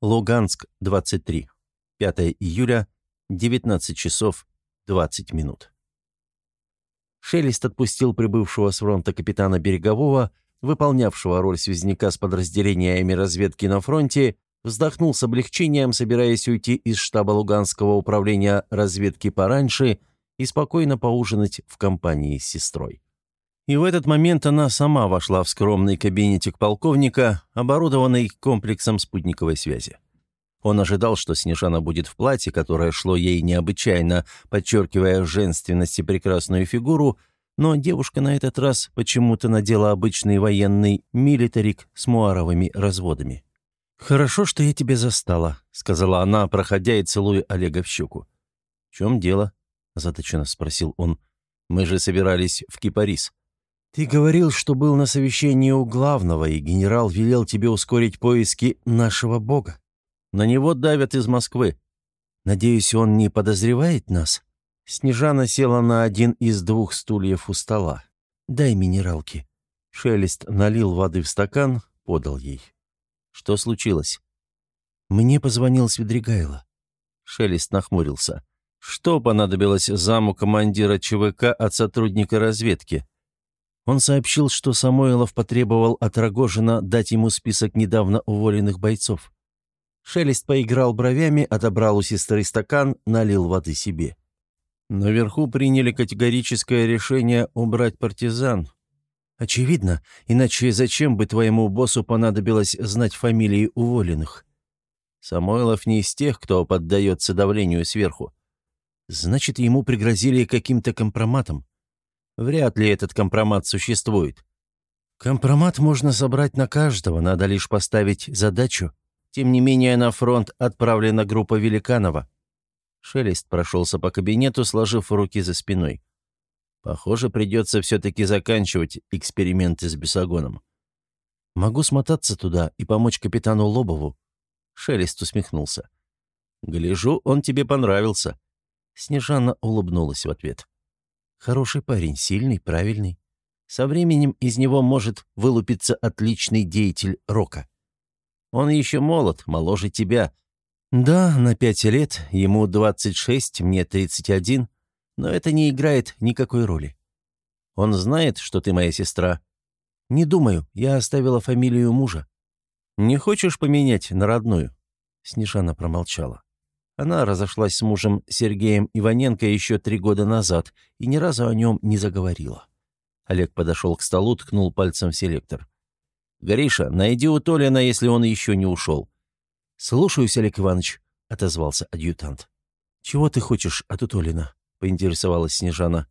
Луганск, 23. 5 июля, 19 часов 20 минут. Шелест отпустил прибывшего с фронта капитана Берегового, выполнявшего роль связняка с подразделениями разведки на фронте, вздохнул с облегчением, собираясь уйти из штаба Луганского управления разведки пораньше и спокойно поужинать в компании с сестрой. И в этот момент она сама вошла в скромный кабинетик полковника, оборудованный комплексом спутниковой связи. Он ожидал, что Снежана будет в платье, которое шло ей необычайно, подчеркивая женственность и прекрасную фигуру, но девушка на этот раз почему-то надела обычный военный милитарик с муаровыми разводами. «Хорошо, что я тебя застала», — сказала она, проходя и целуя Олега в щеку. «В чем дело?» — озадаченно спросил он. «Мы же собирались в Кипарис». «Ты говорил, что был на совещании у главного, и генерал велел тебе ускорить поиски нашего бога. На него давят из Москвы. Надеюсь, он не подозревает нас?» Снежана села на один из двух стульев у стола. «Дай минералки». Шелест налил воды в стакан, подал ей. «Что случилось?» «Мне позвонил Свидригайло». Шелест нахмурился. «Что понадобилось заму командира ЧВК от сотрудника разведки?» Он сообщил, что Самойлов потребовал от Рогожина дать ему список недавно уволенных бойцов. Шелест поиграл бровями, отобрал у сестры стакан, налил воды себе. Наверху приняли категорическое решение убрать партизан. Очевидно, иначе зачем бы твоему боссу понадобилось знать фамилии уволенных? Самойлов не из тех, кто поддается давлению сверху. Значит, ему пригрозили каким-то компроматом. Вряд ли этот компромат существует. Компромат можно собрать на каждого, надо лишь поставить задачу. Тем не менее, на фронт отправлена группа Великанова. Шелест прошелся по кабинету, сложив руки за спиной. Похоже, придется все-таки заканчивать эксперименты с бесогоном. Могу смотаться туда и помочь капитану Лобову. Шелест усмехнулся. «Гляжу, он тебе понравился». Снежана улыбнулась в ответ. Хороший парень, сильный, правильный. Со временем из него может вылупиться отличный деятель рока. Он еще молод, моложе тебя. Да, на пять лет, ему 26, мне 31, но это не играет никакой роли. Он знает, что ты моя сестра. Не думаю, я оставила фамилию мужа. Не хочешь поменять на родную? Снежана промолчала. Она разошлась с мужем Сергеем Иваненко еще три года назад и ни разу о нем не заговорила. Олег подошел к столу, ткнул пальцем в селектор. «Гриша, найди у Толина, если он еще не ушел». «Слушаюсь, Олег Иванович», — отозвался адъютант. «Чего ты хочешь от Утолина?» — поинтересовалась Снежана.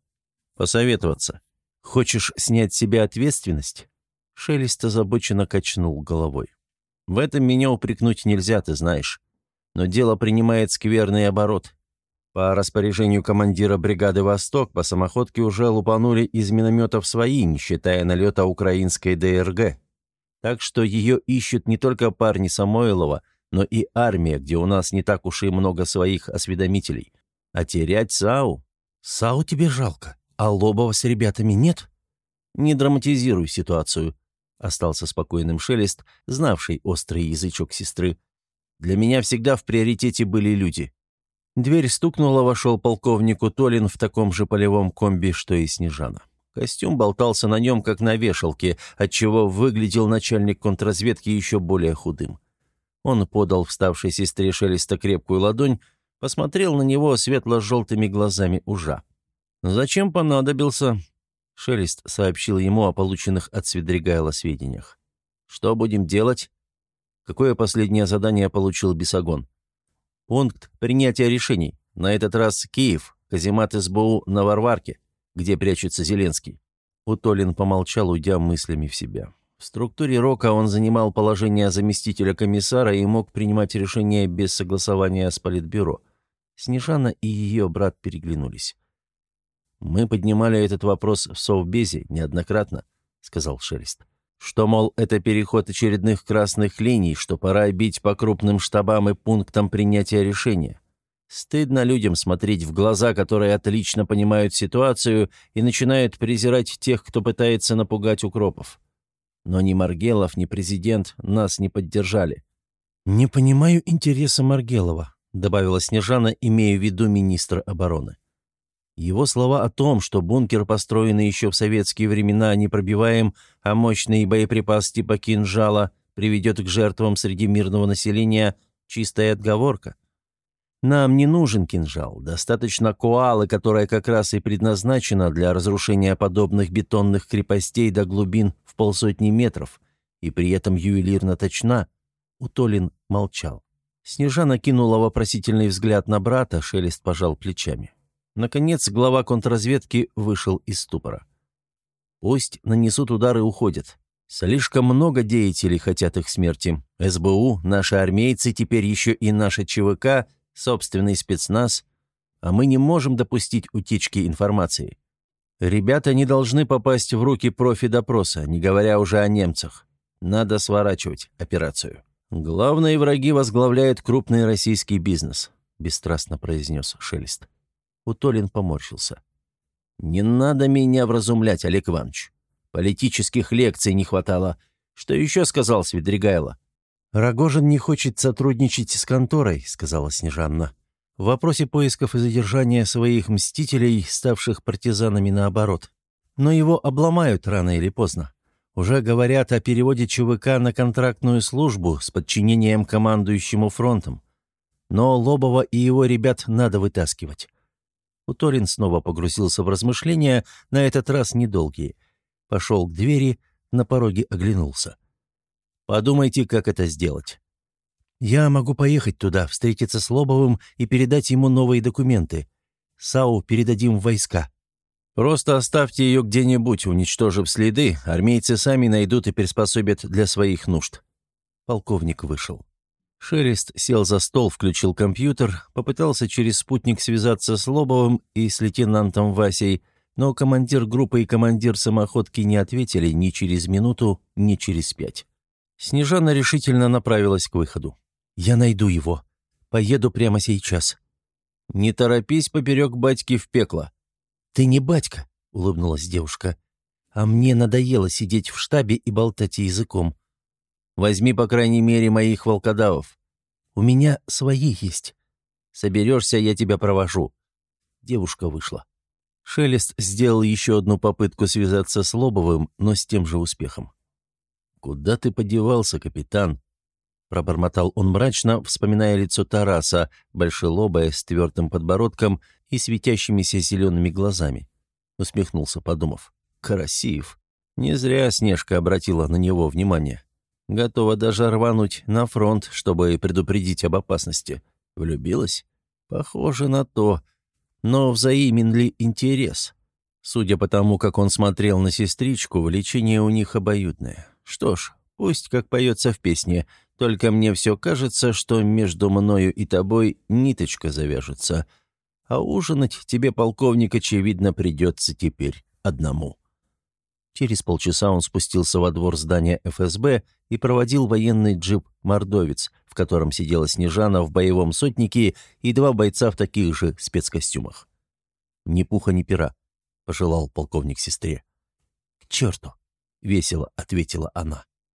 «Посоветоваться. Хочешь снять с себя ответственность?» Шелест озабоченно качнул головой. «В этом меня упрекнуть нельзя, ты знаешь но дело принимает скверный оборот. По распоряжению командира бригады «Восток» по самоходке уже лупанули из минометов свои, не считая налета украинской ДРГ. Так что ее ищут не только парни Самойлова, но и армия, где у нас не так уж и много своих осведомителей. А терять САУ? САУ тебе жалко, а Лобова с ребятами нет? Не драматизируй ситуацию, остался спокойным Шелест, знавший острый язычок сестры. Для меня всегда в приоритете были люди. Дверь стукнула, вошел полковник Утолин в таком же полевом комби, что и Снежана. Костюм болтался на нем, как на вешалке, отчего выглядел начальник контрразведки еще более худым. Он подал вставшей сестре Шелеста крепкую ладонь, посмотрел на него светло-желтыми глазами ужа. «Зачем понадобился?» Шелест сообщил ему о полученных от Свидригайла сведениях. «Что будем делать?» Какое последнее задание получил Бесогон? Пункт принятия решений. На этот раз Киев, каземат СБУ на Варварке, где прячется Зеленский. Утолин помолчал, уйдя мыслями в себя. В структуре РОКа он занимал положение заместителя комиссара и мог принимать решения без согласования с Политбюро. Снежана и ее брат переглянулись. «Мы поднимали этот вопрос в Совбезе неоднократно», — сказал Шелест. Что, мол, это переход очередных красных линий, что пора бить по крупным штабам и пунктам принятия решения. Стыдно людям смотреть в глаза, которые отлично понимают ситуацию и начинают презирать тех, кто пытается напугать укропов. Но ни Маргелов, ни президент нас не поддержали. «Не понимаю интереса Маргелова», — добавила Снежана, имея в виду министра обороны. Его слова о том, что бункер, построенный еще в советские времена, не пробиваем, а мощный боеприпас типа кинжала приведет к жертвам среди мирного населения, чистая отговорка. Нам не нужен кинжал, достаточно коалы, которая как раз и предназначена для разрушения подобных бетонных крепостей до глубин в полсотни метров, и при этом ювелирно точна. Утолин молчал. Снежана кинула вопросительный взгляд на брата, Шелест пожал плечами. Наконец, глава контрразведки вышел из ступора. «Пусть нанесут удары и уходят. Слишком много деятелей хотят их смерти. СБУ, наши армейцы, теперь еще и наша ЧВК, собственный спецназ. А мы не можем допустить утечки информации. Ребята не должны попасть в руки профи-допроса, не говоря уже о немцах. Надо сворачивать операцию». «Главные враги возглавляют крупный российский бизнес», — бесстрастно произнес Шелест. Утолин поморщился. «Не надо меня вразумлять, Олег Иванович. Политических лекций не хватало. Что еще сказал Свидригайло?» «Рогожин не хочет сотрудничать с конторой», — сказала Снежанна. «В вопросе поисков и задержания своих мстителей, ставших партизанами наоборот. Но его обломают рано или поздно. Уже говорят о переводе ЧВК на контрактную службу с подчинением командующему фронтом. Но Лобова и его ребят надо вытаскивать. Уторин снова погрузился в размышления, на этот раз недолгие. Пошел к двери, на пороге оглянулся. «Подумайте, как это сделать». «Я могу поехать туда, встретиться с Лобовым и передать ему новые документы. САУ передадим в войска. Просто оставьте ее где-нибудь, уничтожив следы, армейцы сами найдут и приспособят для своих нужд». Полковник вышел. Шелест сел за стол, включил компьютер, попытался через спутник связаться с Лобовым и с лейтенантом Васей, но командир группы и командир самоходки не ответили ни через минуту, ни через пять. Снежана решительно направилась к выходу. «Я найду его. Поеду прямо сейчас». «Не торопись поперек батьки в пекло», «Ты не батька», — улыбнулась девушка. «А мне надоело сидеть в штабе и болтать языком. Возьми, по крайней мере, моих волкодавов. У меня свои есть. Соберешься, я тебя провожу». Девушка вышла. Шелест сделал еще одну попытку связаться с Лобовым, но с тем же успехом. «Куда ты подевался, капитан?» Пробормотал он мрачно, вспоминая лицо Тараса, большелобое, с твердым подбородком и светящимися зелеными глазами. Усмехнулся, подумав. «Красив». Не зря Снежка обратила на него внимание. Готова даже рвануть на фронт, чтобы предупредить об опасности. Влюбилась? Похоже на то. Но взаимен ли интерес? Судя по тому, как он смотрел на сестричку, влечение у них обоюдное. Что ж, пусть, как поется в песне, только мне все кажется, что между мною и тобой ниточка завяжется а ужинать тебе, полковник, очевидно, придется теперь одному». Через полчаса он спустился во двор здания ФСБ и проводил военный джип «Мордовец», в котором сидела Снежана в боевом сотнике и два бойца в таких же спецкостюмах. «Ни пуха, ни пера», — пожелал полковник сестре. «К черту!» — весело ответила она.